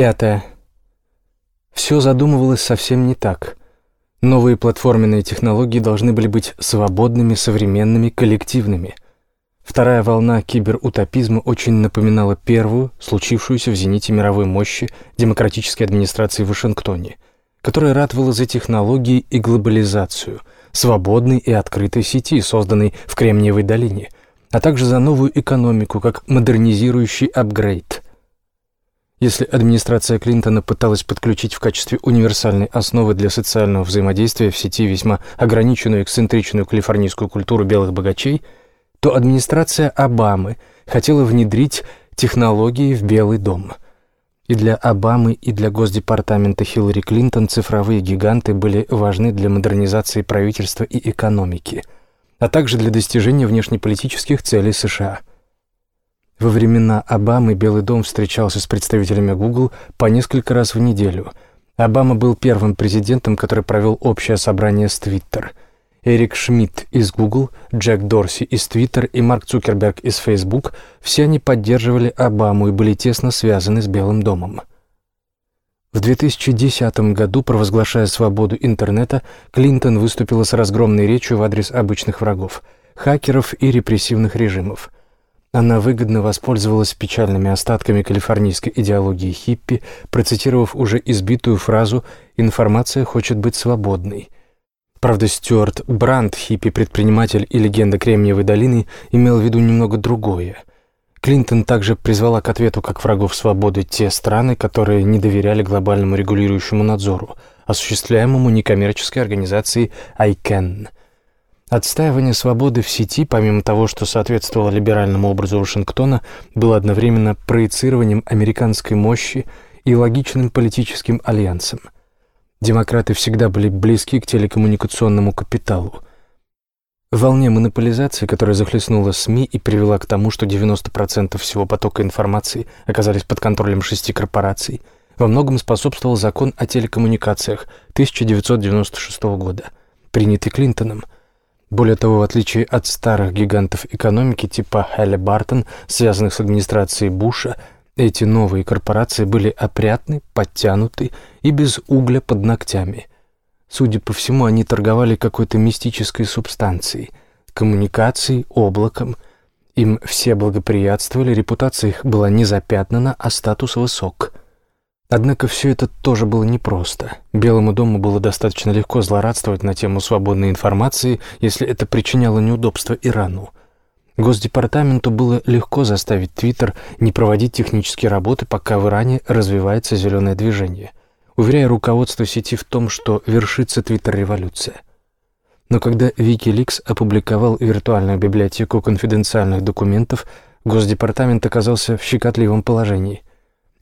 Пятое. Все задумывалось совсем не так. Новые платформенные технологии должны были быть свободными, современными, коллективными. Вторая волна киберутопизма очень напоминала первую, случившуюся в зените мировой мощи демократической администрации в Вашингтоне, которая ратовала за технологии и глобализацию, свободной и открытой сети, созданной в Кремниевой долине, а также за новую экономику, как модернизирующий апгрейд – если администрация Клинтона пыталась подключить в качестве универсальной основы для социального взаимодействия в сети весьма ограниченную эксцентричную калифорнийскую культуру белых богачей, то администрация Обамы хотела внедрить технологии в Белый дом. И для Обамы, и для Госдепартамента Хиллари Клинтон цифровые гиганты были важны для модернизации правительства и экономики, а также для достижения внешнеполитических целей США – во времена Обамы Белый дом встречался с представителями Google по несколько раз в неделю. Обама был первым президентом, который провел общее собрание с Twitter. Эрик Шмидт из Google, Джек Дорси из Twitter и Марк Цукерберг из Facebook – все они поддерживали Обаму и были тесно связаны с Белым домом. В 2010 году, провозглашая свободу интернета, Клинтон выступила с разгромной речью в адрес обычных врагов – хакеров и репрессивных режимов – она выгодно воспользовалась печальными остатками калифорнийской идеологии хиппи, процитировав уже избитую фразу «информация хочет быть свободной». Правда, Стюарт Брандт, хиппи-предприниматель и легенда Кремниевой долины, имел в виду немного другое. Клинтон также призвала к ответу как врагов свободы те страны, которые не доверяли глобальному регулирующему надзору, осуществляемому некоммерческой организацией ICANN – Отстаивание свободы в сети, помимо того, что соответствовало либеральному образу Вашингтона, было одновременно проецированием американской мощи и логичным политическим альянсом. Демократы всегда были близки к телекоммуникационному капиталу. В волне монополизации, которая захлестнула СМИ и привела к тому, что 90% всего потока информации оказались под контролем шести корпораций, во многом способствовал закон о телекоммуникациях 1996 года, принятый Клинтоном – более того, в отличие от старых гигантов экономики типа Хелли Бартон, связанных с администрацией Буша, эти новые корпорации были опрятны, подтянуты и без угля под ногтями. Судя по всему, они торговали какой-то мистической субстанцией, коммуникацией, облаком. Им все благоприятствовали, репутация их была не запятнана, а статус высок. Однако все это тоже было непросто. Белому дому было достаточно легко злорадствовать на тему свободной информации, если это причиняло неудобства Ирану. Госдепартаменту было легко заставить Твиттер не проводить технические работы, пока в Иране развивается зеленое движение, уверяя руководство сети в том, что вершится Твиттер-революция. Но когда Wikileaks опубликовал виртуальную библиотеку конфиденциальных документов, Госдепартамент оказался в щекотливом положении –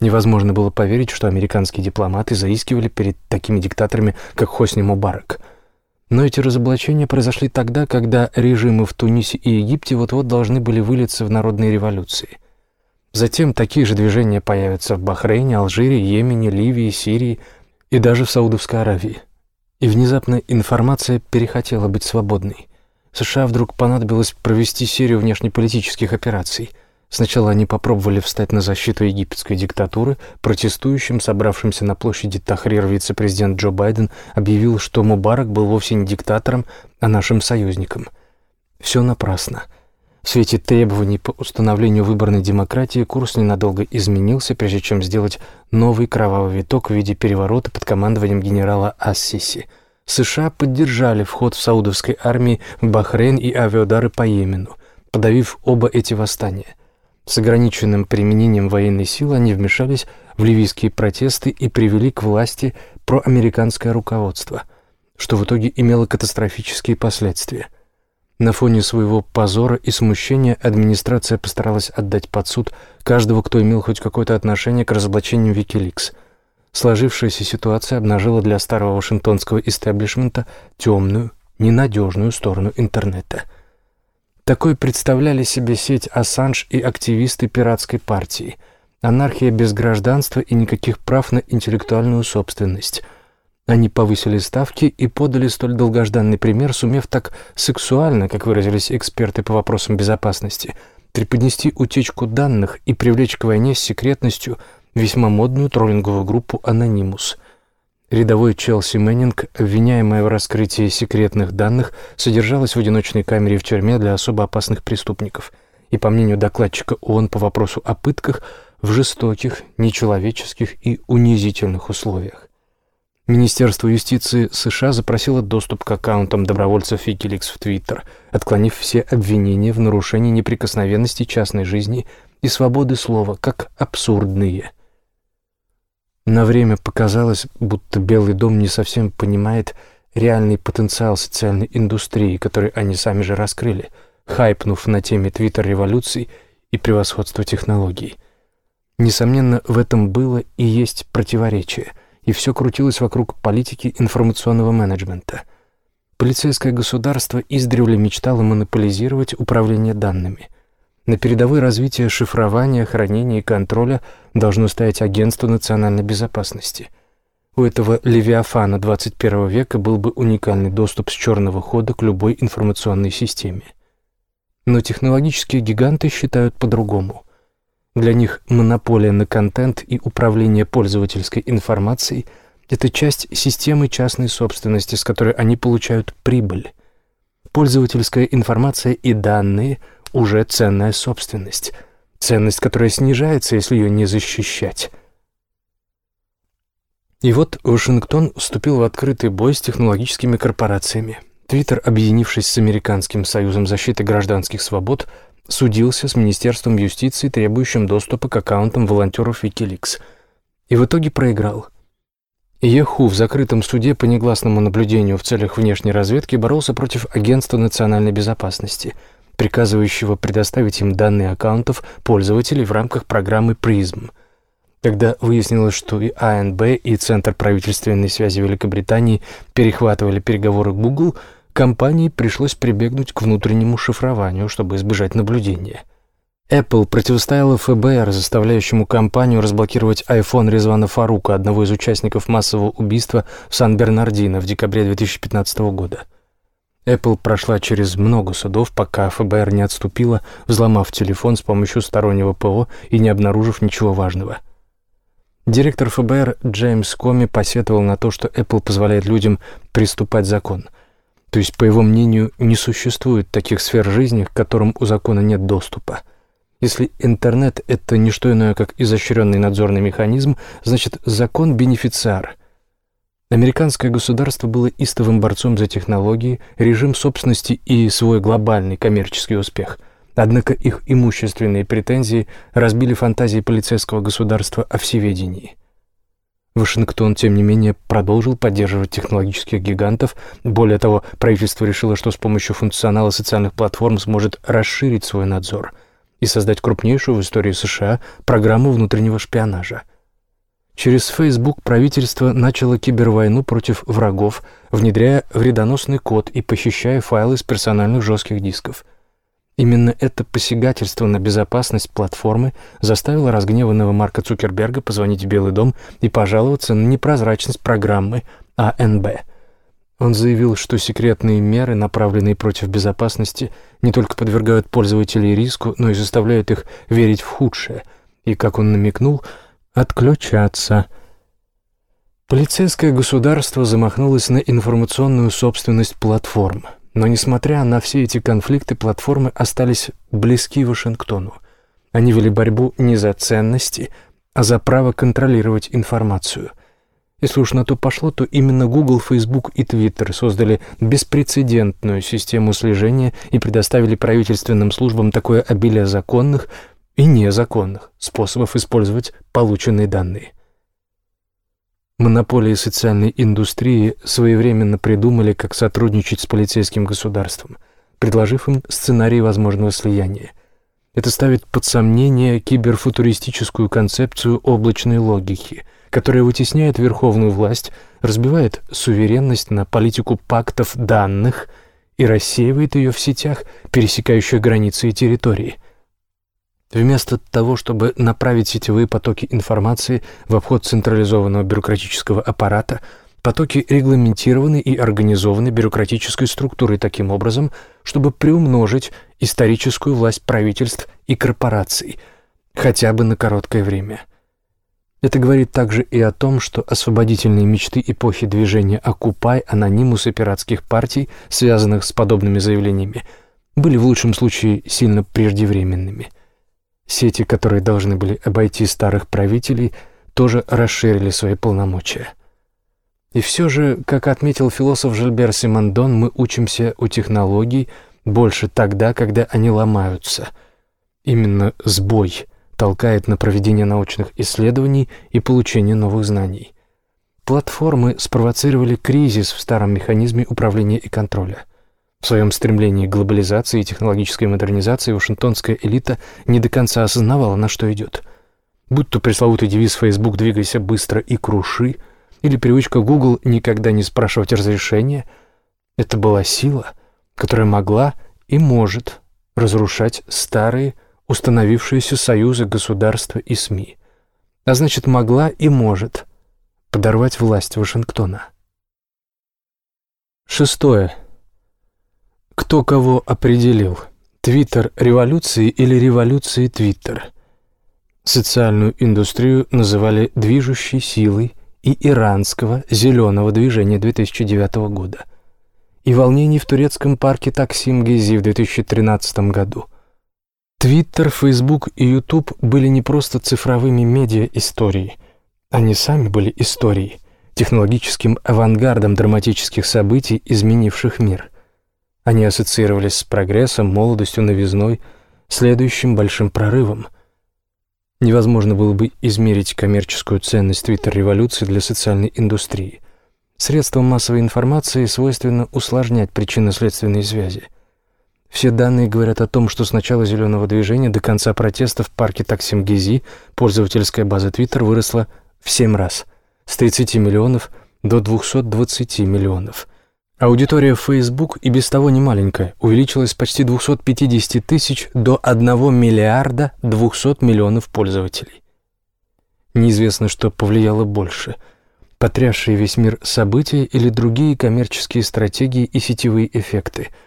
Невозможно было поверить, что американские дипломаты заискивали перед такими диктаторами, как Хосни Мубарак. Но эти разоблачения произошли тогда, когда режимы в Тунисе и Египте вот-вот должны были вылиться в народные революции. Затем такие же движения появятся в Бахрейне, Алжире, Йемене, Ливии, Сирии и даже в Саудовской Аравии. И внезапно информация перехотела быть свободной. США вдруг понадобилось провести серию внешнеполитических операций – Сначала они попробовали встать на защиту египетской диктатуры. Протестующим, собравшимся на площади Тахрир, вице-президент Джо Байден объявил, что Мубарак был вовсе не диктатором, а нашим союзником. Все напрасно. В свете требований по установлению выборной демократии курс ненадолго изменился, прежде чем сделать новый кровавый виток в виде переворота под командованием генерала Ассиси. США поддержали вход в саудовской армии в Бахрейн и авиаудары по Йемену, подавив оба эти восстания. С ограниченным применением военной силы они вмешались в ливийские протесты и привели к власти проамериканское руководство, что в итоге имело катастрофические последствия. На фоне своего позора и смущения администрация постаралась отдать под суд каждого, кто имел хоть какое-то отношение к разоблачению Wikileaks. Сложившаяся ситуация обнажила для старого вашингтонского истеблишмента темную, ненадежную сторону интернета – такой представляли себе сеть Ассанж и активисты пиратской партии. Анархия без гражданства и никаких прав на интеллектуальную собственность. Они повысили ставки и подали столь долгожданный пример, сумев так сексуально, как выразились эксперты по вопросам безопасности, преподнести утечку данных и привлечь к войне с секретностью весьма модную троллинговую группу «Анонимус». Рядовой Челси Мэннинг, обвиняемая в раскрытии секретных данных, содержалась в одиночной камере в тюрьме для особо опасных преступников и, по мнению докладчика ООН по вопросу о пытках, в жестоких, нечеловеческих и унизительных условиях. Министерство юстиции США запросило доступ к аккаунтам добровольцев Wikileaks в Твиттер, отклонив все обвинения в нарушении неприкосновенности частной жизни и свободы слова как абсурдные. На время показалось, будто Белый дом не совсем понимает реальный потенциал социальной индустрии, который они сами же раскрыли, хайпнув на теме твиттер-революций и превосходства технологий. Несомненно, в этом было и есть противоречие, и все крутилось вокруг политики информационного менеджмента. Полицейское государство издревле мечтало монополизировать управление данными – на передовой развитие шифрования, хранения и контроля должно стоять Агентство национальной безопасности. У этого Левиафана 21 века был бы уникальный доступ с черного хода к любой информационной системе. Но технологические гиганты считают по-другому. Для них монополия на контент и управление пользовательской информацией – это часть системы частной собственности, с которой они получают прибыль. Пользовательская информация и данные – уже ценная собственность. Ценность, которая снижается, если ее не защищать. И вот Вашингтон вступил в открытый бой с технологическими корпорациями. Твиттер, объединившись с Американским союзом защиты гражданских свобод, судился с Министерством юстиции, требующим доступа к аккаунтам волонтеров Wikileaks. И в итоге проиграл. Еху в закрытом суде по негласному наблюдению в целях внешней разведки боролся против Агентства национальной безопасности – приказывающего предоставить им данные аккаунтов пользователей в рамках программы «Призм». Когда выяснилось, что и АНБ, и Центр правительственной связи Великобритании перехватывали переговоры Google, компании пришлось прибегнуть к внутреннему шифрованию, чтобы избежать наблюдения. Apple противостояла ФБР, заставляющему компанию разблокировать iPhone Резвана Фарука, одного из участников массового убийства в Сан-Бернардино в декабре 2015 года. Apple прошла через много судов, пока ФБР не отступила, взломав телефон с помощью стороннего ПО и не обнаружив ничего важного. Директор ФБР Джеймс Коми посетовал на то, что Apple позволяет людям приступать закон. То есть, по его мнению, не существует таких сфер жизни, к которым у закона нет доступа. Если интернет — это не что иное, как изощренный надзорный механизм, значит, закон — бенефициар — Американское государство было истовым борцом за технологии, режим собственности и свой глобальный коммерческий успех. Однако их имущественные претензии разбили фантазии полицейского государства о всеведении. Вашингтон, тем не менее, продолжил поддерживать технологических гигантов. Более того, правительство решило, что с помощью функционала социальных платформ сможет расширить свой надзор и создать крупнейшую в истории США программу внутреннего шпионажа – Через Facebook правительство начало кибервойну против врагов, внедряя вредоносный код и похищая файлы с персональных жестких дисков. Именно это посягательство на безопасность платформы заставило разгневанного Марка Цукерберга позвонить в Белый дом и пожаловаться на непрозрачность программы АНБ. Он заявил, что секретные меры, направленные против безопасности, не только подвергают пользователей риску, но и заставляют их верить в худшее. И, как он намекнул, – Отключаться. Полицейское государство замахнулось на информационную собственность платформ. Но, несмотря на все эти конфликты, платформы остались близки Вашингтону. Они вели борьбу не за ценности, а за право контролировать информацию. Если уж на то пошло, то именно Google, Facebook и Twitter создали беспрецедентную систему слежения и предоставили правительственным службам такое обилие законных и незаконных способов использовать полученные данные. Монополии социальной индустрии своевременно придумали, как сотрудничать с полицейским государством, предложив им сценарий возможного слияния. Это ставит под сомнение киберфутуристическую концепцию облачной логики, которая вытесняет верховную власть, разбивает суверенность на политику пактов данных и рассеивает ее в сетях, пересекающих границы и территории – Вместо того, чтобы направить сетевые потоки информации в обход централизованного бюрократического аппарата, потоки регламентированы и организованы бюрократической структурой таким образом, чтобы приумножить историческую власть правительств и корпораций, хотя бы на короткое время. Это говорит также и о том, что освободительные мечты эпохи движения «Окупай», «Анонимус» и пиратских партий, связанных с подобными заявлениями, были в лучшем случае сильно преждевременными. Сети, которые должны были обойти старых правителей, тоже расширили свои полномочия. И все же, как отметил философ Жильбер Симондон, мы учимся у технологий больше тогда, когда они ломаются. Именно сбой – толкает на проведение научных исследований и получение новых знаний. Платформы спровоцировали кризис в старом механизме управления и контроля. В своем стремлении к глобализации и технологической модернизации вашингтонская элита не до конца осознавала, на что идет. Будь то пресловутый девиз Facebook «двигайся быстро и круши» или привычка Google никогда не спрашивать разрешения, это была сила, которая могла и может разрушать старые, установившиеся союзы государства и СМИ, а значит, могла и может подорвать власть Вашингтона. Шестое. Кто кого определил? Твиттер революции или революции Твиттер? Социальную индустрию называли движущей силой и иранского зеленого движения 2009 года, и волнений в турецком парке Таксим-Гези в 2013 году – Твиттер, Фейсбук и Ютуб были не просто цифровыми медиа историей. Они сами были историей, технологическим авангардом драматических событий, изменивших мир. Они ассоциировались с прогрессом, молодостью, новизной, следующим большим прорывом. Невозможно было бы измерить коммерческую ценность Твиттер-революции для социальной индустрии. Средствам массовой информации свойственно усложнять причинно-следственные связи – все данные говорят о том, что с начала зеленого движения до конца протеста в парке Таксим-Гези пользовательская база Twitter выросла в 7 раз, с 30 миллионов до 220 миллионов. Аудитория Facebook и без того немаленькая, увеличилась с почти 250 тысяч до 1 миллиарда 200 миллионов пользователей. Неизвестно, что повлияло больше – потрясшие весь мир события или другие коммерческие стратегии и сетевые эффекты –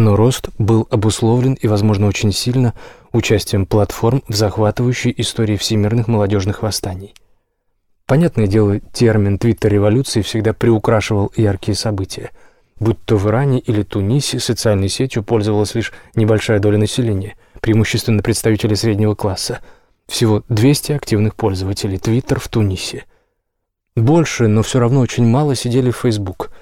но рост был обусловлен и, возможно, очень сильно участием платформ в захватывающей истории всемирных молодежных восстаний. Понятное дело, термин «твиттер-революции» всегда приукрашивал яркие события. Будь то в Иране или Тунисе социальной сетью пользовалась лишь небольшая доля населения, преимущественно представители среднего класса. Всего 200 активных пользователей Твиттер в Тунисе. Больше, но все равно очень мало сидели в Facebook –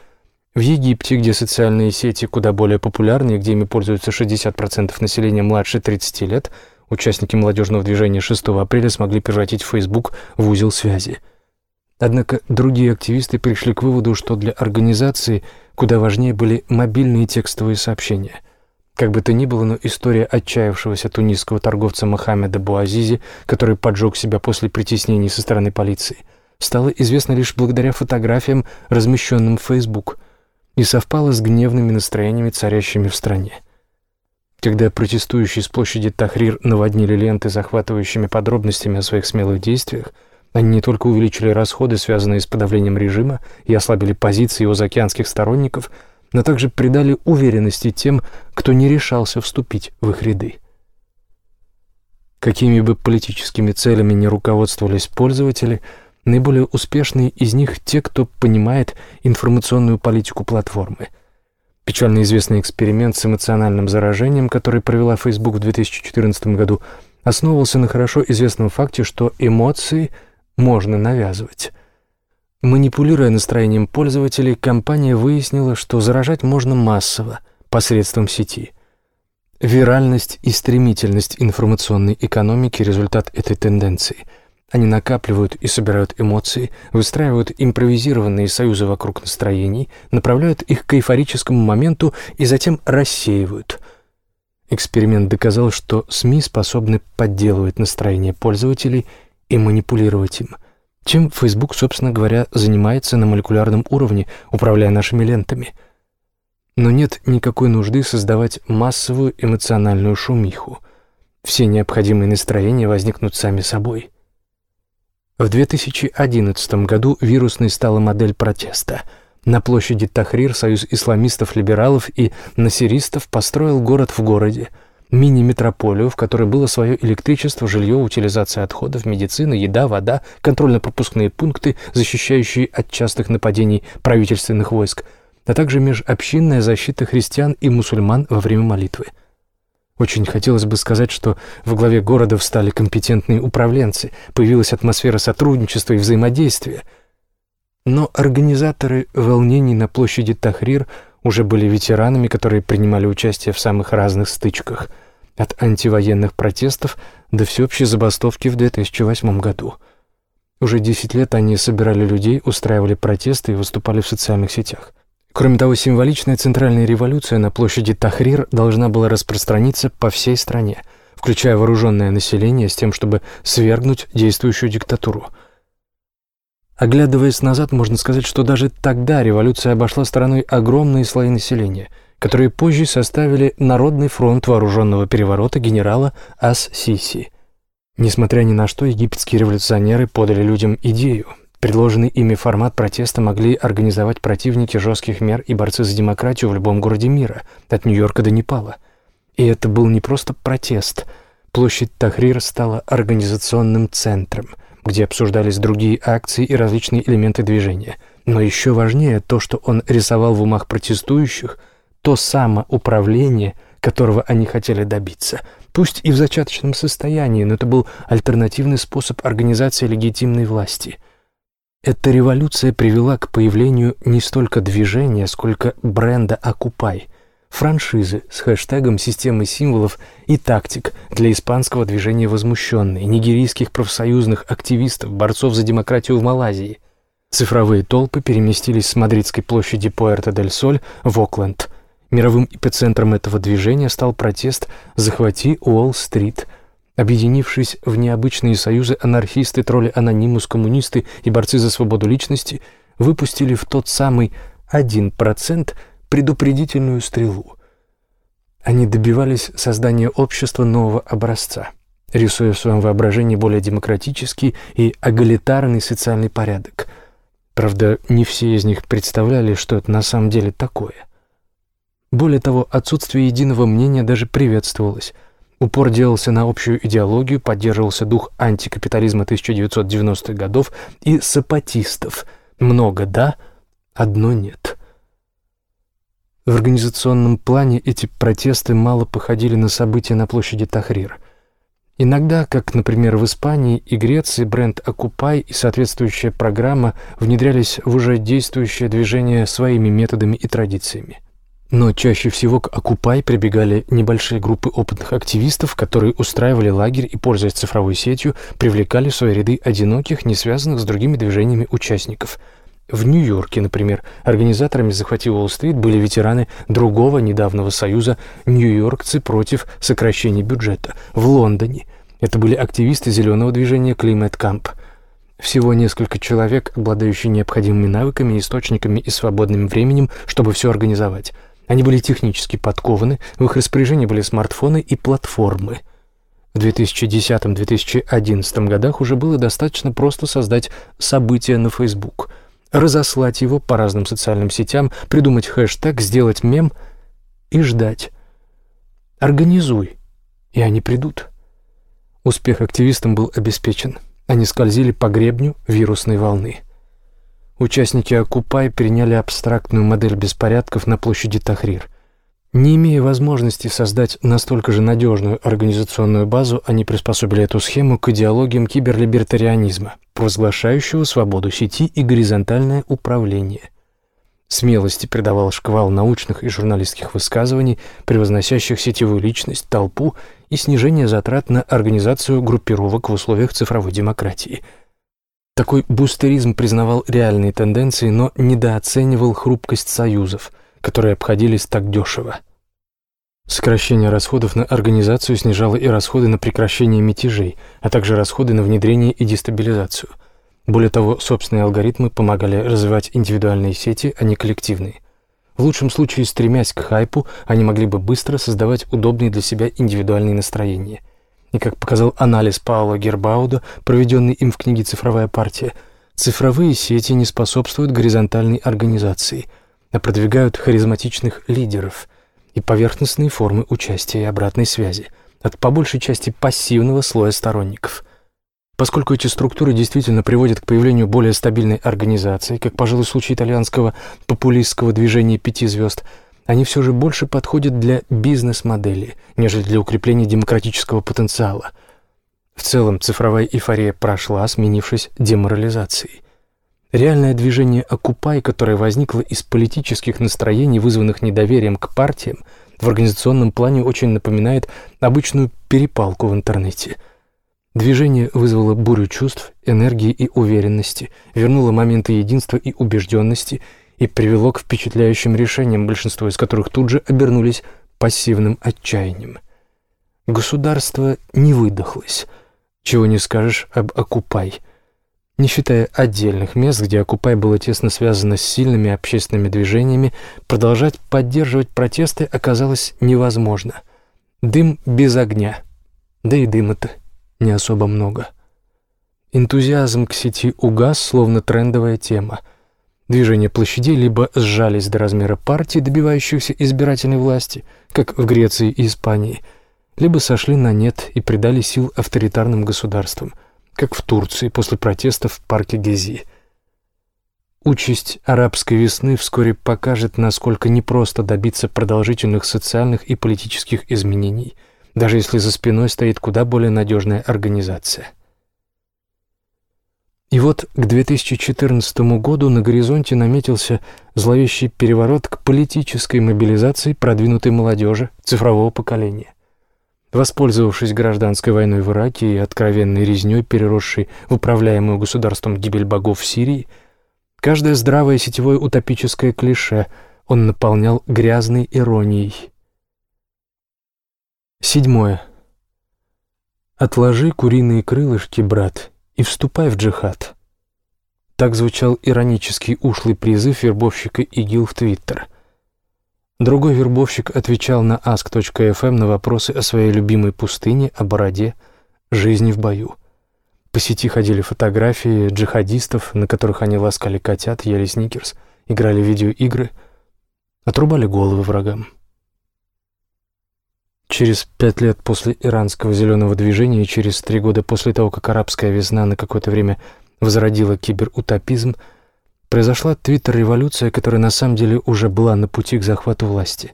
в Египте, где социальные сети куда более популярны, где ими пользуются 60% населения младше 30 лет, участники молодежного движения 6 апреля смогли превратить Facebook в узел связи. Однако другие активисты пришли к выводу, что для организации куда важнее были мобильные текстовые сообщения. Как бы то ни было, но история отчаявшегося тунисского торговца Мохаммеда Буазизи, который поджег себя после притеснений со стороны полиции, стала известна лишь благодаря фотографиям, размещенным в Facebook – и совпало с гневными настроениями, царящими в стране. Когда протестующие с площади Тахрир наводнили ленты захватывающими подробностями о своих смелых действиях, они не только увеличили расходы, связанные с подавлением режима, и ослабили позиции его заокеанских сторонников, но также придали уверенности тем, кто не решался вступить в их ряды. Какими бы политическими целями ни руководствовались пользователи – Наиболее успешные из них те, кто понимает информационную политику платформы. Печально известный эксперимент с эмоциональным заражением, который провела Facebook в 2014 году, основывался на хорошо известном факте, что эмоции можно навязывать. Манипулируя настроением пользователей, компания выяснила, что заражать можно массово посредством сети. Виральность и стремительность информационной экономики – результат этой тенденции – они накапливают и собирают эмоции, выстраивают импровизированные союзы вокруг настроений, направляют их к эйфорическому моменту и затем рассеивают. Эксперимент доказал, что СМИ способны подделывать настроение пользователей и манипулировать им, чем Facebook, собственно говоря, занимается на молекулярном уровне, управляя нашими лентами. Но нет никакой нужды создавать массовую эмоциональную шумиху. Все необходимые настроения возникнут сами собой – в 2011 году вирусной стала модель протеста. На площади Тахрир союз исламистов-либералов и насеристов построил город в городе. Мини-метрополию, в которой было свое электричество, жилье, утилизация отходов, медицина, еда, вода, контрольно-пропускные пункты, защищающие от частых нападений правительственных войск, а также межобщинная защита христиан и мусульман во время молитвы. Очень хотелось бы сказать, что в главе города встали компетентные управленцы, появилась атмосфера сотрудничества и взаимодействия. Но организаторы волнений на площади Тахрир уже были ветеранами, которые принимали участие в самых разных стычках, от антивоенных протестов до всеобщей забастовки в 2008 году. Уже 10 лет они собирали людей, устраивали протесты и выступали в социальных сетях. Кроме того, символичная центральная революция на площади Тахрир должна была распространиться по всей стране, включая вооруженное население с тем, чтобы свергнуть действующую диктатуру. Оглядываясь назад, можно сказать, что даже тогда революция обошла стороной огромные слои населения, которые позже составили Народный фронт вооруженного переворота генерала Ас-Сиси. Несмотря ни на что, египетские революционеры подали людям идею Предложенный ими формат протеста могли организовать противники жестких мер и борцы за демократию в любом городе мира, от Нью-Йорка до Непала. И это был не просто протест. Площадь Тахрир стала организационным центром, где обсуждались другие акции и различные элементы движения. Но еще важнее то, что он рисовал в умах протестующих, то самоуправление, которого они хотели добиться. Пусть и в зачаточном состоянии, но это был альтернативный способ организации легитимной власти – эта революция привела к появлению не столько движения, сколько бренда «Окупай», франшизы с хэштегом системы символов и тактик для испанского движения «Возмущенные», нигерийских профсоюзных активистов, борцов за демократию в Малайзии. Цифровые толпы переместились с Мадридской площади Пуэрто-дель-Соль в Окленд. Мировым эпицентром этого движения стал протест «Захвати Уолл-стрит», Объединившись в необычные союзы, анархисты, тролли анонимус, коммунисты и борцы за свободу личности выпустили в тот самый один процент предупредительную стрелу. Они добивались создания общества нового образца, рисуя в своем воображении более демократический и эгалитарный социальный порядок. Правда, не все из них представляли, что это на самом деле такое. Более того, отсутствие единого мнения даже приветствовалось – Упор делался на общую идеологию, поддерживался дух антикапитализма 1990-х годов и сапатистов. Много «да», одно «нет». В организационном плане эти протесты мало походили на события на площади Тахрир. Иногда, как, например, в Испании и Греции, бренд «Окупай» и соответствующая программа внедрялись в уже действующее движение своими методами и традициями. Но чаще всего к «Окупай» прибегали небольшие группы опытных активистов, которые устраивали лагерь и, пользуясь цифровой сетью, привлекали в свои ряды одиноких, не связанных с другими движениями участников. В Нью-Йорке, например, организаторами «Захвати Уолл-стрит» были ветераны другого недавнего союза «Нью-Йоркцы против сокращения бюджета». В Лондоне это были активисты зеленого движения «Климат Камп». Всего несколько человек, обладающие необходимыми навыками, источниками и свободным временем, чтобы все организовать – они были технически подкованы, в их распоряжении были смартфоны и платформы. В 2010-2011 годах уже было достаточно просто создать событие на Facebook, разослать его по разным социальным сетям, придумать хэштег, сделать мем и ждать. Организуй, и они придут. Успех активистам был обеспечен. Они скользили по гребню вирусной волны. Участники «Окупай» приняли абстрактную модель беспорядков на площади Тахрир. Не имея возможности создать настолько же надежную организационную базу, они приспособили эту схему к идеологиям киберлибертарианизма, провозглашающего свободу сети и горизонтальное управление. Смелости придавал шквал научных и журналистских высказываний, превозносящих сетевую личность, толпу и снижение затрат на организацию группировок в условиях цифровой демократии – такой бустеризм признавал реальные тенденции, но недооценивал хрупкость союзов, которые обходились так дешево. Сокращение расходов на организацию снижало и расходы на прекращение мятежей, а также расходы на внедрение и дестабилизацию. Более того, собственные алгоритмы помогали развивать индивидуальные сети, а не коллективные. В лучшем случае, стремясь к хайпу, они могли бы быстро создавать удобные для себя индивидуальные настроения. И, как показал анализ Паула Гербауда, проведенный им в книге «Цифровая партия», цифровые сети не способствуют горизонтальной организации, а продвигают харизматичных лидеров. И поверхностные формы участия и обратной связи от по большей части пассивного слоя сторонников. Поскольку эти структуры действительно приводят к появлению более стабильной организации, как, пожалуй, случай итальянского популистского движения «Пяти звезд», они все же больше подходят для бизнес-модели, нежели для укрепления демократического потенциала. В целом, цифровая эйфория прошла, сменившись деморализацией. Реальное движение «Окупай», которое возникло из политических настроений, вызванных недоверием к партиям, в организационном плане очень напоминает обычную перепалку в интернете – Движение вызвало бурю чувств, энергии и уверенности, вернуло моменты единства и убежденности и привело к впечатляющим решениям, большинство из которых тут же обернулись пассивным отчаянием. Государство не выдохлось, чего не скажешь об «Окупай», не считая отдельных мест, где «Окупай» было тесно связано с сильными общественными движениями, продолжать поддерживать протесты оказалось невозможно. Дым без огня. Да и дыма-то не особо много. Энтузиазм к сети угас, словно трендовая тема. Движения площадей либо сжались до размера партий, добивающихся избирательной власти, как в Греции и Испании, либо сошли на нет и придали сил авторитарным государствам, как в Турции после протестов в парке Гези. Участь арабской весны вскоре покажет, насколько непросто добиться продолжительных социальных и политических изменений – даже если за спиной стоит куда более надежная организация. И вот к 2014 году на горизонте наметился зловещий переворот к политической мобилизации продвинутой молодежи цифрового поколения. Воспользовавшись гражданской войной в Ираке и откровенной резней, переросшей в управляемую государством гибель богов в Сирии, каждое здравое сетевое утопическое клише он наполнял грязной иронией. Седьмое. «Отложи куриные крылышки, брат, и вступай в джихад». Так звучал иронический ушлый призыв вербовщика ИГИЛ в Твиттер. Другой вербовщик отвечал на ask.fm на вопросы о своей любимой пустыне, о бороде, жизни в бою. По сети ходили фотографии джихадистов, на которых они ласкали котят, ели сникерс, играли в видеоигры, отрубали головы врагам. Через пять лет после иранского зеленого движения и через три года после того, как арабская весна на какое-то время возродила киберутопизм, произошла твиттер-революция, которая на самом деле уже была на пути к захвату власти.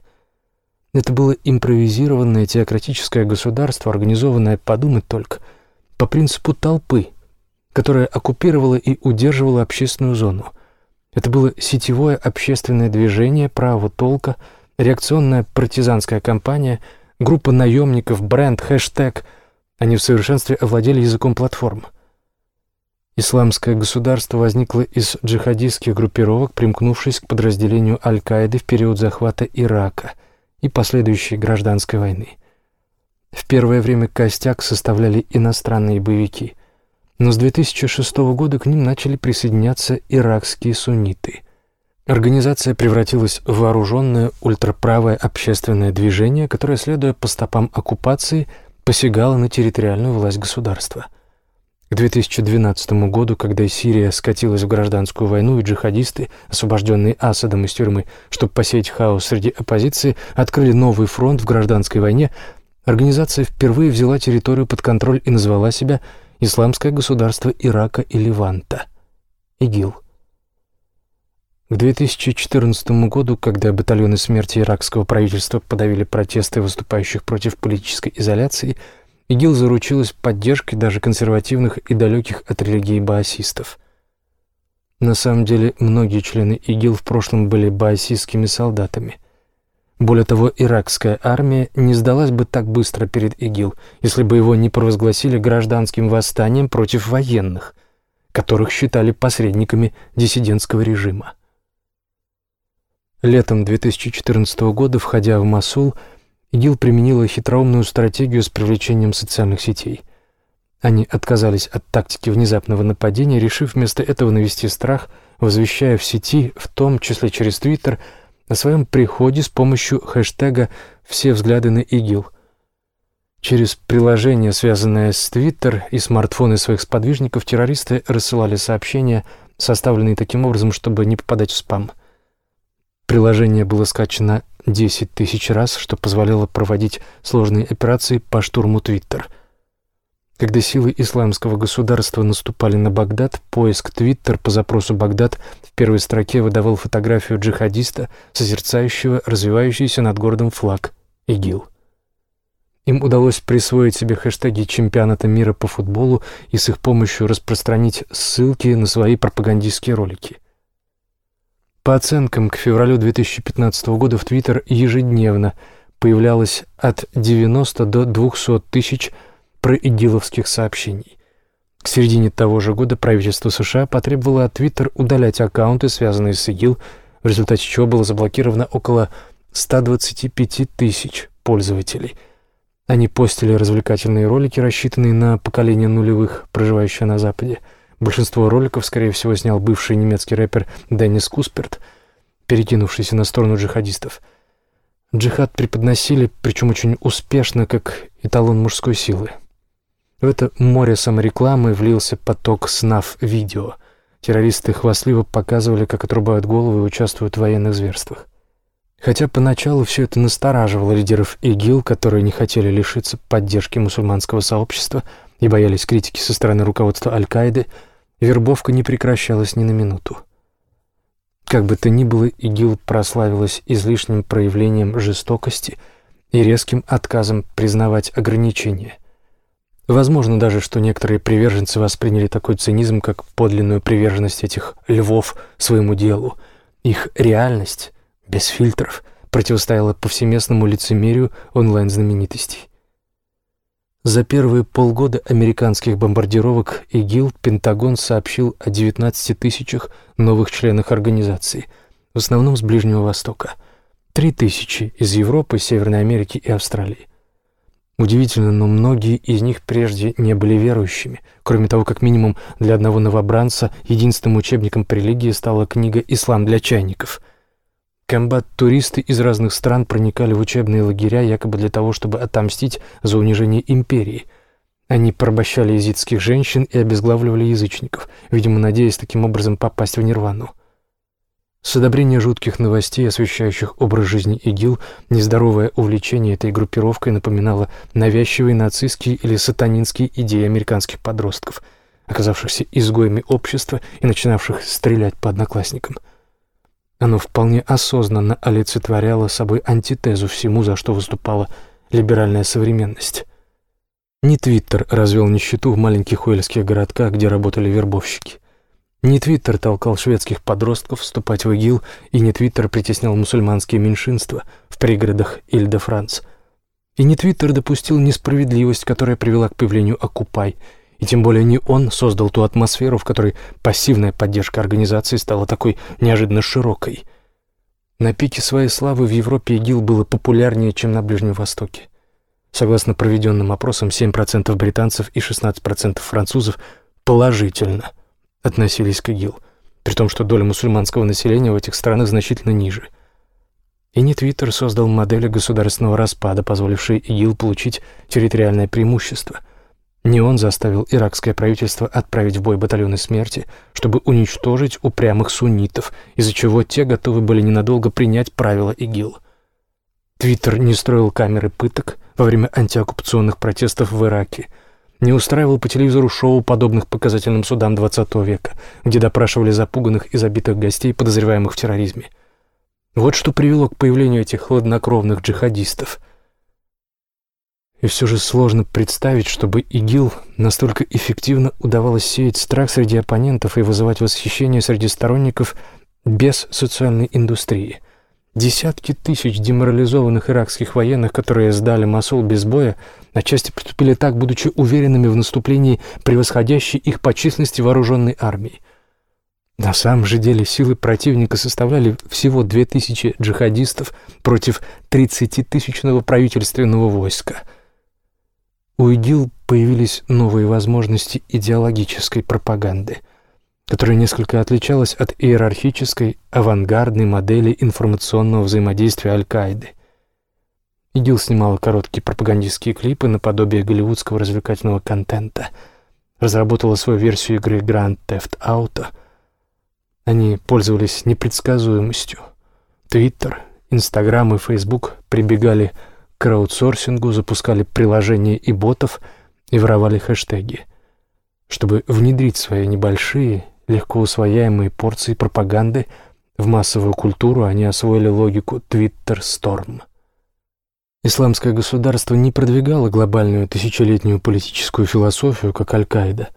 Это было импровизированное теократическое государство, организованное, подумать только, по принципу толпы, которая оккупировала и удерживала общественную зону. Это было сетевое общественное движение правого толка, реакционная партизанская кампания – группа наемников, бренд, хэштег. Они в совершенстве овладели языком платформ. Исламское государство возникло из джихадистских группировок, примкнувшись к подразделению Аль-Каиды в период захвата Ирака и последующей гражданской войны. В первое время костяк составляли иностранные боевики, но с 2006 года к ним начали присоединяться иракские сунниты. Организация превратилась в вооруженное ультраправое общественное движение, которое, следуя по стопам оккупации, посягало на территориальную власть государства. К 2012 году, когда Сирия скатилась в гражданскую войну, и джихадисты, освобожденные Асадом из тюрьмы, чтобы посеять хаос среди оппозиции, открыли новый фронт в гражданской войне, организация впервые взяла территорию под контроль и назвала себя «Исламское государство Ирака и Леванта» – ИГИЛ. К 2014 году, когда батальоны смерти иракского правительства подавили протесты выступающих против политической изоляции, ИГИЛ заручилась поддержкой даже консервативных и далеких от религии баасистов. На самом деле, многие члены ИГИЛ в прошлом были баасистскими солдатами. Более того, иракская армия не сдалась бы так быстро перед ИГИЛ, если бы его не провозгласили гражданским восстанием против военных, которых считали посредниками диссидентского режима. Летом 2014 года, входя в Масул, ИГИЛ применила хитроумную стратегию с привлечением социальных сетей. Они отказались от тактики внезапного нападения, решив вместо этого навести страх, возвещая в сети, в том числе через Твиттер, о своем приходе с помощью хэштега «Все взгляды на ИГИЛ». Через приложение, связанное с Твиттер и смартфоны своих сподвижников, террористы рассылали сообщения, составленные таким образом, чтобы не попадать в спам – Приложение было скачано 10 тысяч раз, что позволяло проводить сложные операции по штурму Твиттер. Когда силы исламского государства наступали на Багдад, поиск Твиттер по запросу «Багдад» в первой строке выдавал фотографию джихадиста, созерцающего развивающийся над городом флаг ИГИЛ. Им удалось присвоить себе хэштеги чемпионата мира по футболу и с их помощью распространить ссылки на свои пропагандистские ролики. По оценкам, к февралю 2015 года в Твиттер ежедневно появлялось от 90 до 200 тысяч проигиловских сообщений. К середине того же года правительство США потребовало от Твиттер удалять аккаунты, связанные с ИГИЛ, в результате чего было заблокировано около 125 тысяч пользователей – они постили развлекательные ролики, рассчитанные на поколение нулевых, проживающее на Западе. Большинство роликов, скорее всего, снял бывший немецкий рэпер Деннис Кусперт, перекинувшийся на сторону джихадистов. Джихад преподносили, причем очень успешно, как эталон мужской силы. В это море саморекламы влился поток снав-видео. Террористы хвастливо показывали, как отрубают головы и участвуют в военных зверствах. Хотя поначалу все это настораживало лидеров ИГИЛ, которые не хотели лишиться поддержки мусульманского сообщества и боялись критики со стороны руководства Аль-Каиды, вербовка не прекращалась ни на минуту. Как бы то ни было, ИГИЛ прославилась излишним проявлением жестокости и резким отказом признавать ограничения. Возможно даже, что некоторые приверженцы восприняли такой цинизм как подлинную приверженность этих львов своему делу. Их реальность без фильтров, противостояла повсеместному лицемерию онлайн-знаменитостей. За первые полгода американских бомбардировок ИГИЛ Пентагон сообщил о 19 тысячах новых членах организации, в основном с Ближнего Востока, 3 тысячи из Европы, Северной Америки и Австралии. Удивительно, но многие из них прежде не были верующими. Кроме того, как минимум для одного новобранца единственным учебником по религии стала книга «Ислам для чайников», Комбат-туристы из разных стран проникали в учебные лагеря якобы для того, чтобы отомстить за унижение империи. Они порабощали езидских женщин и обезглавливали язычников, видимо, надеясь таким образом попасть в нирвану. С одобрения жутких новостей, освещающих образ жизни ИГИЛ, нездоровое увлечение этой группировкой напоминало навязчивые нацистские или сатанинские идеи американских подростков, оказавшихся изгоями общества и начинавших стрелять по одноклассникам – оно вполне осознанно олицетворяло собой антитезу всему, за что выступала либеральная современность. Не Твиттер развел нищету в маленьких уэльских городках, где работали вербовщики. Не Твиттер толкал шведских подростков вступать в ИГИЛ, и не Твиттер притеснял мусульманские меньшинства в пригородах Иль-де-Франц. И не Твиттер допустил несправедливость, которая привела к появлению «Окупай», и тем более не он создал ту атмосферу, в которой пассивная поддержка организации стала такой неожиданно широкой. На пике своей славы в Европе ИГИЛ было популярнее, чем на Ближнем Востоке. Согласно проведенным опросам, 7% британцев и 16% французов положительно относились к ИГИЛ, при том, что доля мусульманского населения в этих странах значительно ниже. И не Твиттер создал модели государственного распада, позволившие ИГИЛ получить территориальное преимущество – не он заставил иракское правительство отправить в бой батальоны смерти, чтобы уничтожить упрямых суннитов, из-за чего те готовы были ненадолго принять правила ИГИЛ. Твиттер не строил камеры пыток во время антиоккупационных протестов в Ираке, не устраивал по телевизору шоу, подобных показательным судам XX века, где допрашивали запуганных и забитых гостей, подозреваемых в терроризме. Вот что привело к появлению этих хладнокровных джихадистов – и все же сложно представить, чтобы ИГИЛ настолько эффективно удавалось сеять страх среди оппонентов и вызывать восхищение среди сторонников без социальной индустрии. Десятки тысяч деморализованных иракских военных, которые сдали Масул без боя, отчасти поступили так, будучи уверенными в наступлении превосходящей их по численности вооруженной армии. На самом же деле силы противника составляли всего 2000 джихадистов против 30-тысячного правительственного войска – у ИГИЛ появились новые возможности идеологической пропаганды, которая несколько отличалась от иерархической, авангардной модели информационного взаимодействия Аль-Каиды. ИГИЛ снимала короткие пропагандистские клипы наподобие голливудского развлекательного контента, разработала свою версию игры Grand Theft Auto. Они пользовались непредсказуемостью. Твиттер Инстаграм и Фейсбук прибегали к краудсорсингу, запускали приложения и ботов и воровали хэштеги. Чтобы внедрить свои небольшие, легко усвояемые порции пропаганды в массовую культуру, они освоили логику Twitter Storm. Исламское государство не продвигало глобальную тысячелетнюю политическую философию, как Аль-Каида.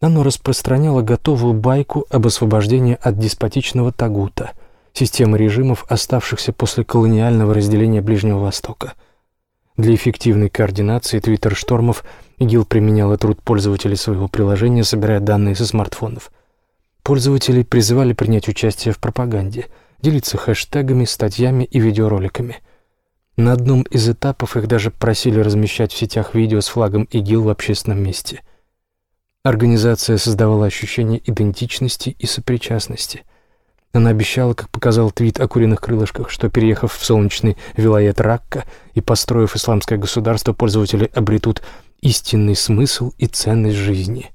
Оно распространяло готовую байку об освобождении от деспотичного тагута, системы режимов, оставшихся после колониального разделения Ближнего Востока. Для эффективной координации твиттер-штормов ИГИЛ применял труд пользователей своего приложения, собирая данные со смартфонов. Пользователи призывали принять участие в пропаганде, делиться хэштегами, статьями и видеороликами – на одном из этапов их даже просили размещать в сетях видео с флагом ИГИЛ в общественном месте. Организация создавала ощущение идентичности и сопричастности. Она обещала, как показал твит о куриных крылышках, что, переехав в солнечный вилает Ракка и построив исламское государство, пользователи обретут истинный смысл и ценность жизни.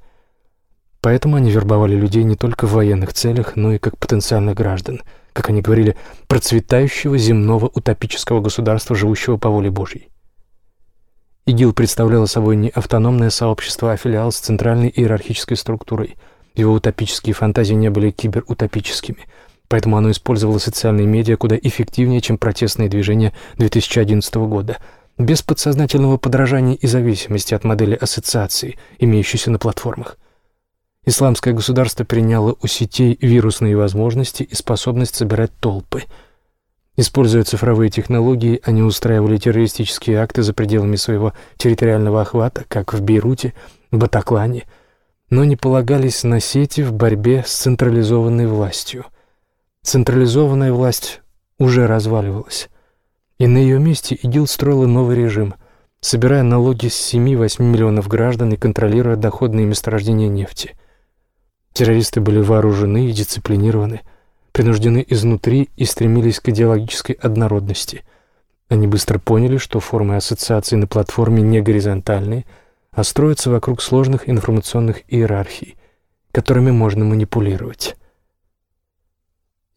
Поэтому они вербовали людей не только в военных целях, но и как потенциальных граждан – как они говорили, процветающего земного утопического государства, живущего по воле Божьей. ИГИЛ представляло собой не автономное сообщество, а филиал с центральной иерархической структурой. Его утопические фантазии не были киберутопическими, поэтому оно использовало социальные медиа куда эффективнее, чем протестные движения 2011 года, без подсознательного подражания и зависимости от модели ассоциации, имеющейся на платформах. Исламское государство приняло у сетей вирусные возможности и способность собирать толпы. Используя цифровые технологии, они устраивали террористические акты за пределами своего территориального охвата, как в Бейруте, Батаклане, но не полагались на сети в борьбе с централизованной властью. Централизованная власть уже разваливалась, и на ее месте ИГИЛ строила новый режим, собирая налоги с 7-8 миллионов граждан и контролируя доходные месторождения нефти – Террористы были вооружены и дисциплинированы, принуждены изнутри и стремились к идеологической однородности. Они быстро поняли, что формы ассоциации на платформе не горизонтальные, а строятся вокруг сложных информационных иерархий, которыми можно манипулировать.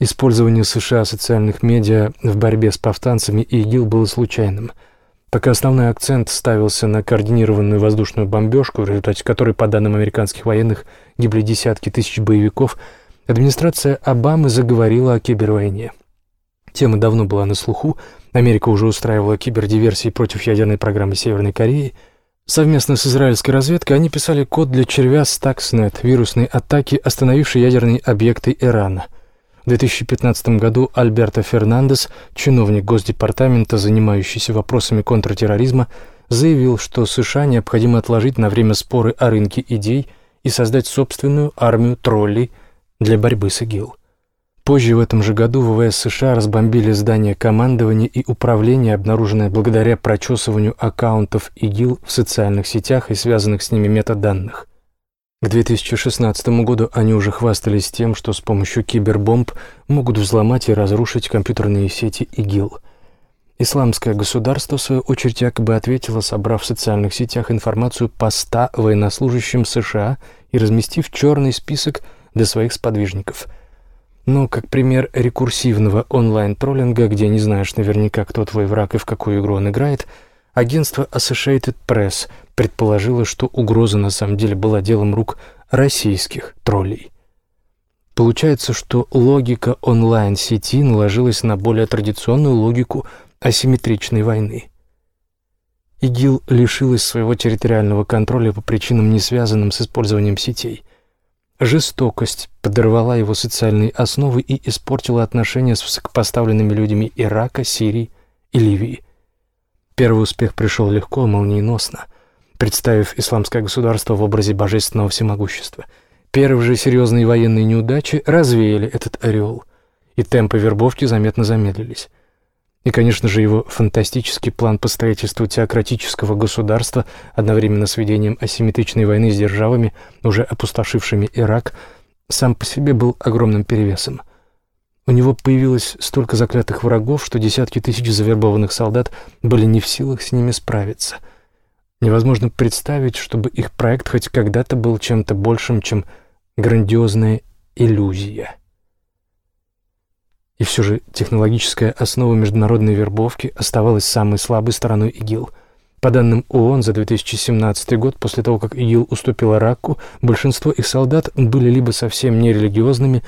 Использование США социальных медиа в борьбе с повстанцами и ИГИЛ было случайным – Пока основной акцент ставился на координированную воздушную бомбежку, в результате которой, по данным американских военных, гибли десятки тысяч боевиков, администрация Обамы заговорила о кибервойне. Тема давно была на слуху, Америка уже устраивала кибердиверсии против ядерной программы Северной Кореи. Совместно с израильской разведкой они писали код для червя Stuxnet, вирусной атаки, остановившей ядерные объекты Ирана – в 2015 году Альберто Фернандес, чиновник Госдепартамента, занимающийся вопросами контртерроризма, заявил, что США необходимо отложить на время споры о рынке идей и создать собственную армию троллей для борьбы с ИГИЛ. Позже в этом же году ВВС США разбомбили здание командования и управления, обнаруженное благодаря прочесыванию аккаунтов ИГИЛ в социальных сетях и связанных с ними метаданных. К 2016 году они уже хвастались тем, что с помощью кибербомб могут взломать и разрушить компьютерные сети ИГИЛ. Исламское государство, в свою очередь, якобы ответило, собрав в социальных сетях информацию по 100 военнослужащим США и разместив черный список для своих сподвижников. Но как пример рекурсивного онлайн-троллинга, где не знаешь наверняка, кто твой враг и в какую игру он играет – Агентство Associated Press предположило, что угроза на самом деле была делом рук российских троллей. Получается, что логика онлайн-сети наложилась на более традиционную логику асимметричной войны. ИГИЛ лишилась своего территориального контроля по причинам, не связанным с использованием сетей. Жестокость подорвала его социальные основы и испортила отношения с высокопоставленными людьми Ирака, Сирии и Ливии – Первый успех пришел легко, молниеносно, представив исламское государство в образе божественного всемогущества. Первые же серьезные военные неудачи развеяли этот ореол, и темпы вербовки заметно замедлились. И, конечно же, его фантастический план по строительству теократического государства одновременно с ведением асимметричной войны с державами, уже опустошившими Ирак, сам по себе был огромным перевесом – у него появилось столько заклятых врагов, что десятки тысяч завербованных солдат были не в силах с ними справиться. Невозможно представить, чтобы их проект хоть когда-то был чем-то большим, чем грандиозная иллюзия. И все же технологическая основа международной вербовки оставалась самой слабой стороной ИГИЛ. По данным ООН за 2017 год, после того, как ИГИЛ уступила Ракку, большинство их солдат были либо совсем нерелигиозными, либо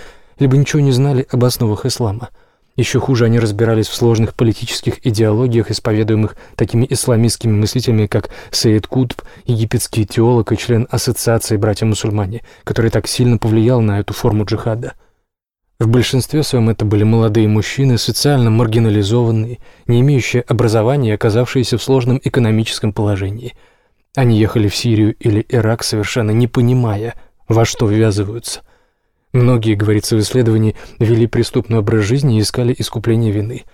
ничего не знали об основах ислама – еще хуже они разбирались в сложных политических идеологиях, исповедуемых такими исламистскими мыслителями, как Саид Кутб, египетский теолог и член Ассоциации «Братья-мусульмане», который так сильно повлиял на эту форму джихада. В большинстве своем это были молодые мужчины, социально маргинализованные, не имеющие образования оказавшиеся в сложном экономическом положении. Они ехали в Сирию или Ирак, совершенно не понимая, во что ввязываются – Многие, говорится в исследовании, вели преступный образ жизни и искали искупление вины.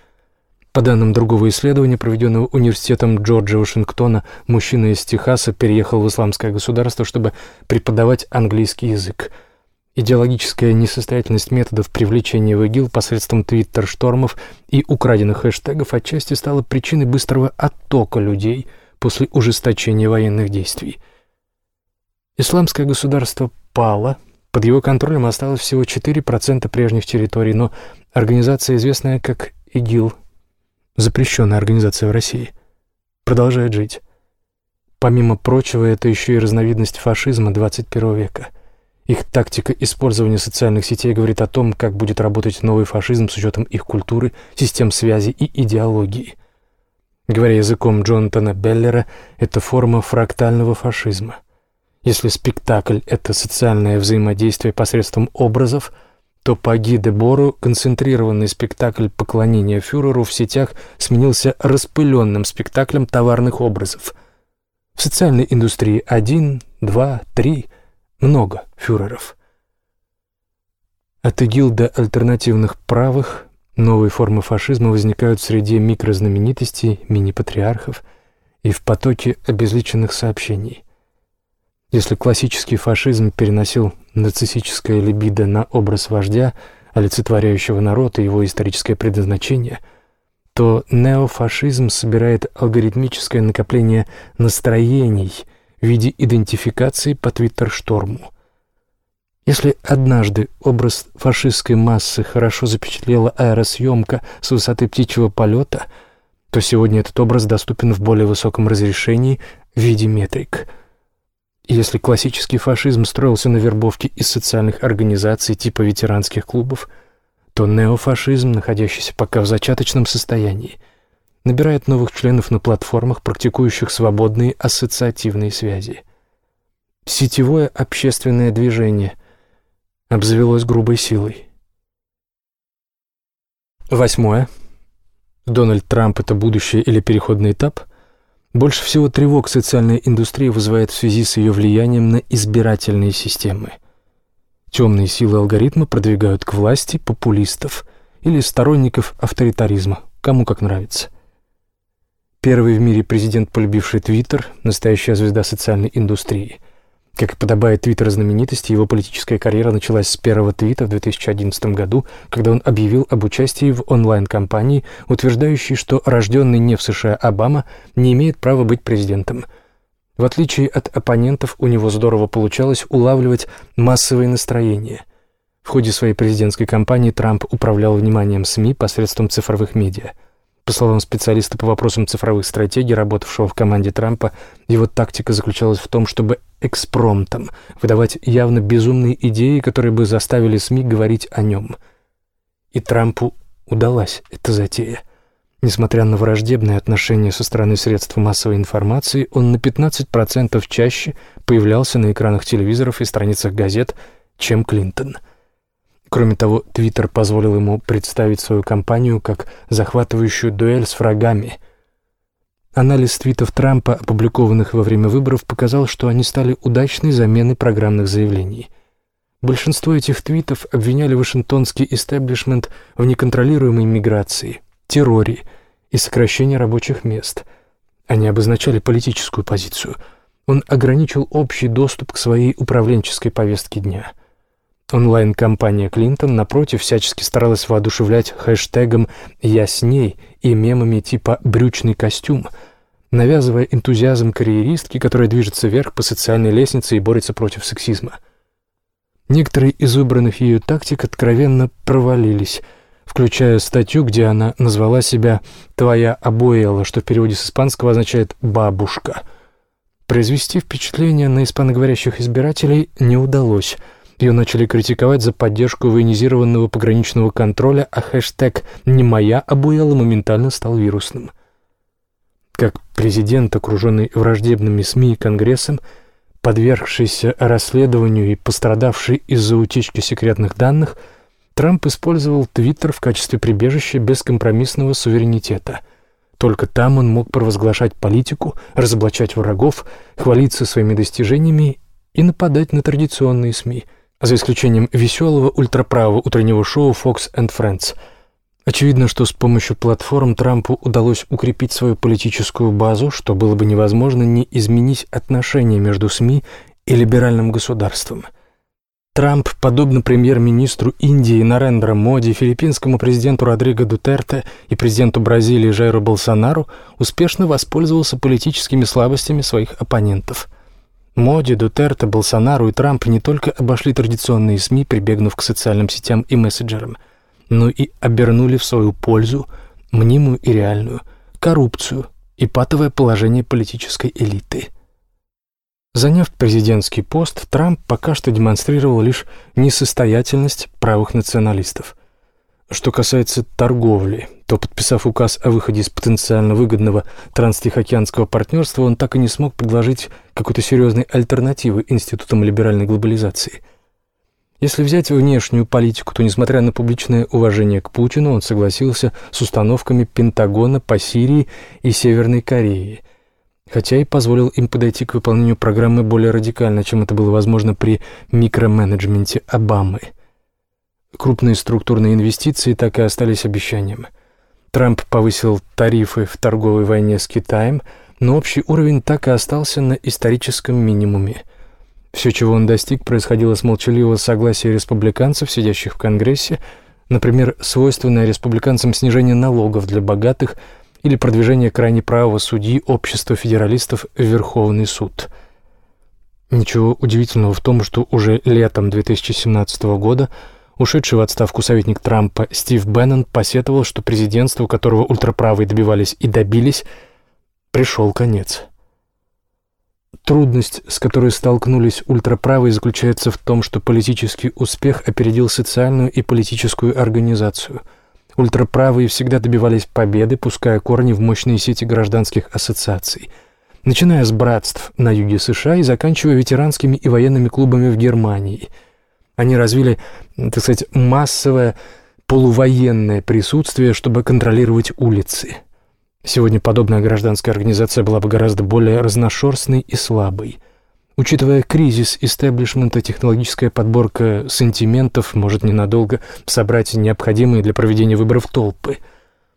По данным другого исследования, проведенного университетом Джорджа Вашингтона, мужчина из Техаса переехал в исламское государство, чтобы преподавать английский язык. Идеологическая несостоятельность методов привлечения в ИГИЛ посредством твиттер-штормов и украденных хэштегов отчасти стала причиной быстрого оттока людей после ужесточения военных действий. Исламское государство пало – под его контролем осталось всего 4% прежних территорий, но организация, известная как ИГИЛ, запрещенная организация в России, продолжает жить. Помимо прочего, это еще и разновидность фашизма 21 века. Их тактика использования социальных сетей говорит о том, как будет работать новый фашизм с учетом их культуры, систем связи и идеологии. Говоря языком Джонатана Беллера, это форма фрактального фашизма – если спектакль — это социальное взаимодействие посредством образов, то по Гиде Бору концентрированный спектакль поклонения фюреру в сетях сменился распыленным спектаклем товарных образов. В социальной индустрии один, два, три, много фюреров. От ИГИЛ до альтернативных правых новые формы фашизма возникают в среде микрознаменитостей, мини-патриархов и в потоке обезличенных сообщений – если классический фашизм переносил нацистическое либидо на образ вождя, олицетворяющего народ и его историческое предназначение, то неофашизм собирает алгоритмическое накопление настроений в виде идентификации по твиттер-шторму. Если однажды образ фашистской массы хорошо запечатлела аэросъемка с высоты птичьего полета, то сегодня этот образ доступен в более высоком разрешении в виде метрик – если классический фашизм строился на вербовке из социальных организаций типа ветеранских клубов, то неофашизм, находящийся пока в зачаточном состоянии, набирает новых членов на платформах, практикующих свободные ассоциативные связи. Сетевое общественное движение обзавелось грубой силой. Восьмое. Дональд Трамп — это будущее или переходный этап? Больше всего тревог социальная индустрия вызывает в связи с ее влиянием на избирательные системы. Темные силы алгоритма продвигают к власти популистов или сторонников авторитаризма, кому как нравится. Первый в мире президент, полюбивший Твиттер, настоящая звезда социальной индустрии – как и подобает твиттер-знаменитости, его политическая карьера началась с первого твита в 2011 году, когда он объявил об участии в онлайн-кампании, утверждающей, что рожденный не в США Обама не имеет права быть президентом. В отличие от оппонентов, у него здорово получалось улавливать массовые настроения. В ходе своей президентской кампании Трамп управлял вниманием СМИ посредством цифровых медиа – по словам специалиста по вопросам цифровых стратегий, работавшего в команде Трампа, его тактика заключалась в том, чтобы экспромтом выдавать явно безумные идеи, которые бы заставили СМИ говорить о нем. И Трампу удалась эта затея. Несмотря на враждебное отношение со стороны средств массовой информации, он на 15% чаще появлялся на экранах телевизоров и страницах газет, чем Клинтон – Кроме того, Твиттер позволил ему представить свою компанию как захватывающую дуэль с врагами. Анализ твитов Трампа, опубликованных во время выборов, показал, что они стали удачной заменой программных заявлений. Большинство этих твитов обвиняли Вашингтонский истеблишмент в неконтролируемой миграции, терроре и сокращении рабочих мест. Они обозначали политическую позицию. Он ограничил общий доступ к своей управленческой повестке дня – Онлайн-компания Клинтон, напротив, всячески старалась воодушевлять хэштегом «Я с ней» и мемами типа «брючный костюм», навязывая энтузиазм карьеристки, которая движется вверх по социальной лестнице и борется против сексизма. Некоторые из выбранных ею тактик откровенно провалились. включая статью, где она назвала себя «Твоя Абуэла», что в переводе с испанского означает «бабушка». Произвести впечатление на испаноговорящих избирателей не удалось. Ее начали критиковать за поддержку военизированного пограничного контроля, а хэштег «Не моя Абуэла» моментально стал вирусным. Как президент, окруженный враждебными СМИ и Конгрессом, подвергшийся расследованию и пострадавший из-за утечки секретных данных, Трамп использовал Твиттер в качестве прибежища бескомпромиссного суверенитета. Только там он мог провозглашать политику, разоблачать врагов, хвалиться своими достижениями и нападать на традиционные СМИ, за исключением веселого ультраправого утреннего шоу Fox and Friends – Очевидно, что с помощью платформ Трампу удалось укрепить свою политическую базу, что было бы невозможно не изменить отношения между СМИ и либеральным государством. Трамп, подобно премьер-министру Индии Нарендра Моди, филиппинскому президенту Родриго Дутерте и президенту Бразилии Жайру Болсонару, успешно воспользовался политическими слабостями своих оппонентов. Моди, Дутерте, Болсонару и Трамп не только обошли традиционные СМИ, прибегнув к социальным сетям и мессенджерам – но и обернули в свою пользу мнимую и реальную коррупцию и патовое положение политической элиты. Заняв президентский пост, Трамп пока что демонстрировал лишь несостоятельность правых националистов. Что касается торговли, то, подписав указ о выходе из потенциально выгодного транстихоокеанского партнерства, он так и не смог предложить какой-то серьезной альтернативы институтам либеральной глобализации – если взять внешнюю политику, то, несмотря на публичное уважение к Путину, он согласился с установками Пентагона по Сирии и Северной Корее, хотя и позволил им подойти к выполнению программы более радикально, чем это было возможно при микроменеджменте Обамы. Крупные структурные инвестиции так и остались обещанием. Трамп повысил тарифы в торговой войне с Китаем, но общий уровень так и остался на историческом минимуме – все, чего он достиг, происходило с молчаливого согласия республиканцев, сидящих в Конгрессе, например, свойственное республиканцам снижение налогов для богатых или продвижение крайне правого судьи общества федералистов в Верховный суд. Ничего удивительного в том, что уже летом 2017 года ушедший в отставку советник Трампа Стив Беннон посетовал, что президентству, которого ультраправые добивались и добились, пришел конец. Трудность, с которой столкнулись ультраправые, заключается в том, что политический успех опередил социальную и политическую организацию. Ультраправые всегда добивались победы, пуская корни в мощные сети гражданских ассоциаций. Начиная с братств на юге США и заканчивая ветеранскими и военными клубами в Германии. Они развили, так сказать, массовое полувоенное присутствие, чтобы контролировать улицы – Сегодня подобная гражданская организация была бы гораздо более разношерстной и слабой. Учитывая кризис истеблишмента, технологическая подборка сантиментов может ненадолго собрать необходимые для проведения выборов толпы.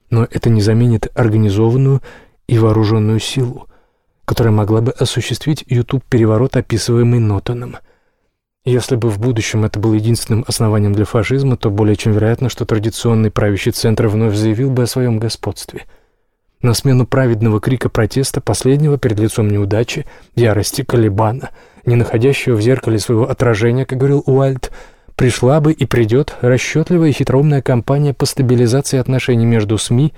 Но это не заменит организованную и вооруженную силу, которая могла бы осуществить YouTube-переворот, описываемый Нотоном. Если бы в будущем это было единственным основанием для фашизма, то более чем вероятно, что традиционный правящий центр вновь заявил бы о своем господстве – на смену праведного крика протеста последнего перед лицом неудачи, ярости Калибана, не находящего в зеркале своего отражения, как говорил Уальд, пришла бы и придет расчетливая и хитроумная кампания по стабилизации отношений между СМИ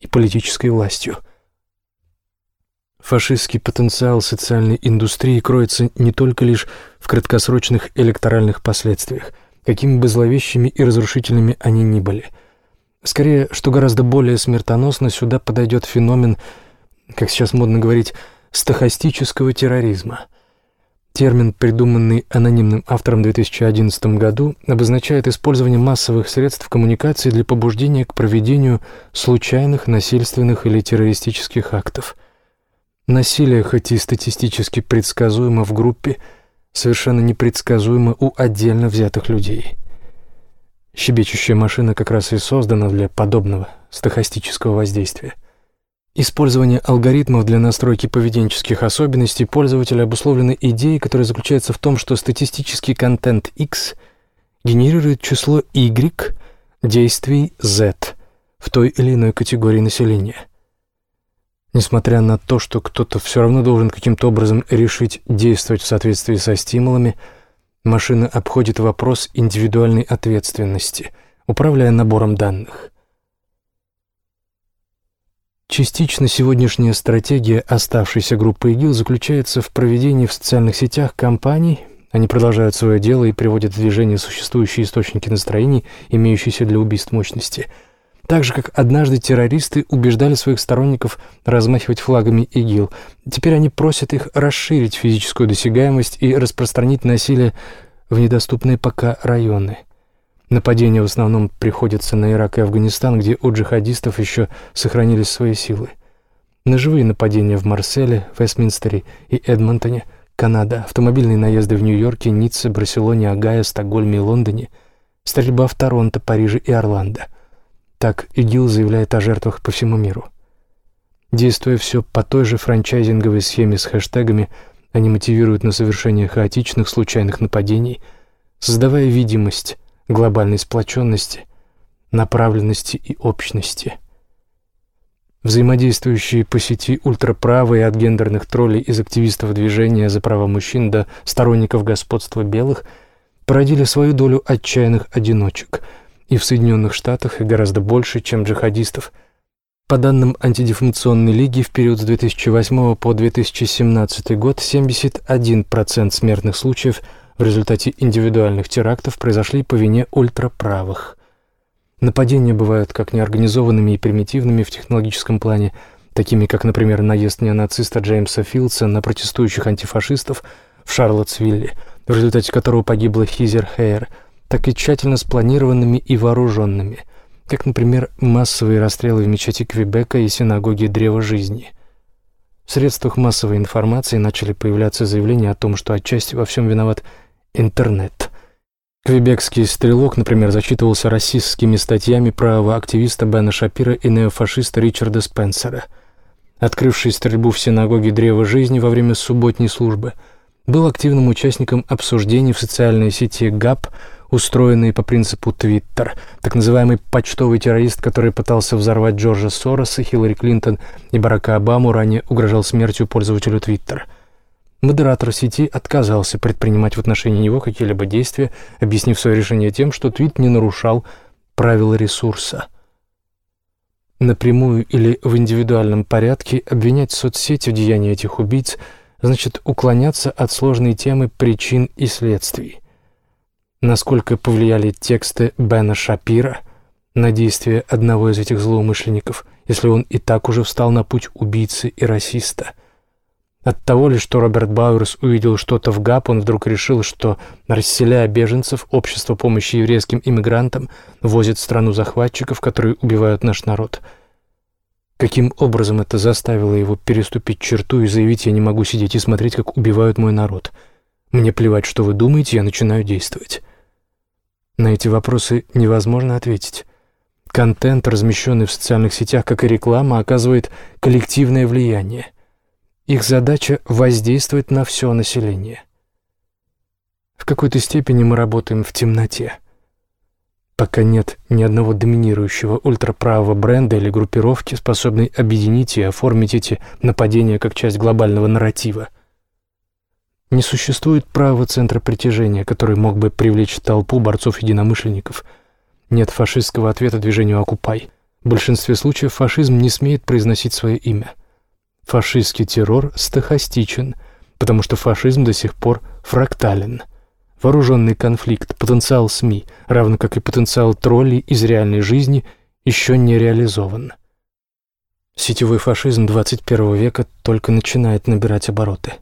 и политической властью. Фашистский потенциал социальной индустрии кроется не только лишь в краткосрочных электоральных последствиях, какими бы зловещими и разрушительными они ни были – Скорее, что гораздо более смертоносно, сюда подойдет феномен, как сейчас модно говорить, стохастического терроризма. Термин, придуманный анонимным автором в 2011 году, обозначает использование массовых средств коммуникации для побуждения к проведению случайных насильственных или террористических актов. Насилие, хоть и статистически предсказуемо в группе, совершенно непредсказуемо у отдельно взятых людей – Щебечущая машина как раз и создана для подобного стохастического воздействия. Использование алгоритмов для настройки поведенческих особенностей пользователя обусловлено идеей, которая заключается в том, что статистический контент X генерирует число Y действий Z в той или иной категории населения. Несмотря на то, что кто-то все равно должен каким-то образом решить действовать в соответствии со стимулами – Машина обходит вопрос индивидуальной ответственности, управляя набором данных. Частично сегодняшняя стратегия оставшейся группы ИГИЛ заключается в проведении в социальных сетях кампаний, они продолжают свое дело и приводят в движение существующие источники настроений, имеющиеся для убийств мощности. Так же, как однажды террористы убеждали своих сторонников размахивать флагами ИГИЛ, теперь они просят их расширить физическую досягаемость и распространить насилие в недоступные пока районы – Нападения в основном приходятся на Ирак и Афганистан, где у джихадистов еще сохранились свои силы. Ножевые нападения в Марселе, Вестминстере и Эдмонтоне, Канада, автомобильные наезды в Нью-Йорке, Ницце, Барселоне, Огайо, Стокгольме и Лондоне, стрельба в Торонто, Париже и Орландо. Так ИГИЛ заявляет о жертвах по всему миру. Действуя все по той же франчайзинговой схеме с хэштегами, они мотивируют на совершение хаотичных случайных нападений, создавая видимость, глобальной сплоченности, направленности и общности. Взаимодействующие по сети ультраправые от гендерных троллей из активистов движения за права мужчин до сторонников господства белых породили свою долю отчаянных одиночек и в Соединенных Штатах и гораздо больше, чем джихадистов. По данным антидефамационной лиги, в период с 2008 по 2017 год 71% смертных случаев – в результате индивидуальных терактов произошли по вине ультраправых. Нападения бывают как неорганизованными и примитивными в технологическом плане, такими как, например, наезд неонациста Джеймса Филдса на протестующих антифашистов в Шарлоттсвилле, в результате которого погибла Хизер Хейер, так и тщательно спланированными и вооруженными, как, например, массовые расстрелы в мечети Квебека и синагоге Древа Жизни – в средствах массовой информации начали появляться заявления о том, что отчасти во всем виноват интернет. Квебекский стрелок, например, зачитывался расистскими статьями правого активиста Бена Шапира и неофашиста Ричарда Спенсера. Открывший стрельбу в синагоге Древа Жизни во время субботней службы, был активным участником обсуждений в социальной сети ГАП, устроенной по принципу Твиттер, так называемый почтовый террорист, который пытался взорвать Джорджа Сороса, Хиллари Клинтон и Барака Обаму, ранее угрожал смертью пользователю Твиттер. Модератор сети отказался предпринимать в отношении него какие-либо действия, объяснив свое решение тем, что твит не нарушал правила ресурса. Напрямую или в индивидуальном порядке обвинять соцсети в деянии этих убийц значит уклоняться от сложной темы причин и следствий. Насколько повлияли тексты Бена Шапира на действия одного из этих злоумышленников, если он и так уже встал на путь убийцы и расиста – от того ли, что Роберт Бауэрс увидел что-то в ГАП, он вдруг решил, что, расселяя беженцев, общество помощи еврейским иммигрантам возит в страну захватчиков, которые убивают наш народ. Каким образом это заставило его переступить черту и заявить «я не могу сидеть и смотреть, как убивают мой народ»? Мне плевать, что вы думаете, я начинаю действовать. На эти вопросы невозможно ответить. Контент, размещенный в социальных сетях, как и реклама, оказывает коллективное влияние – их задача — воздействовать на все население. В какой-то степени мы работаем в темноте. Пока нет ни одного доминирующего ультраправого бренда или группировки, способной объединить и оформить эти нападения как часть глобального нарратива. Не существует правого центра притяжения, который мог бы привлечь толпу борцов-единомышленников. Нет фашистского ответа движению «Окупай». В большинстве случаев фашизм не смеет произносить свое имя – Фашистский террор стохастичен, потому что фашизм до сих пор фрактален. Вооруженный конфликт, потенциал СМИ, равно как и потенциал троллей из реальной жизни, еще не реализован. Сетевой фашизм 21 века только начинает набирать обороты –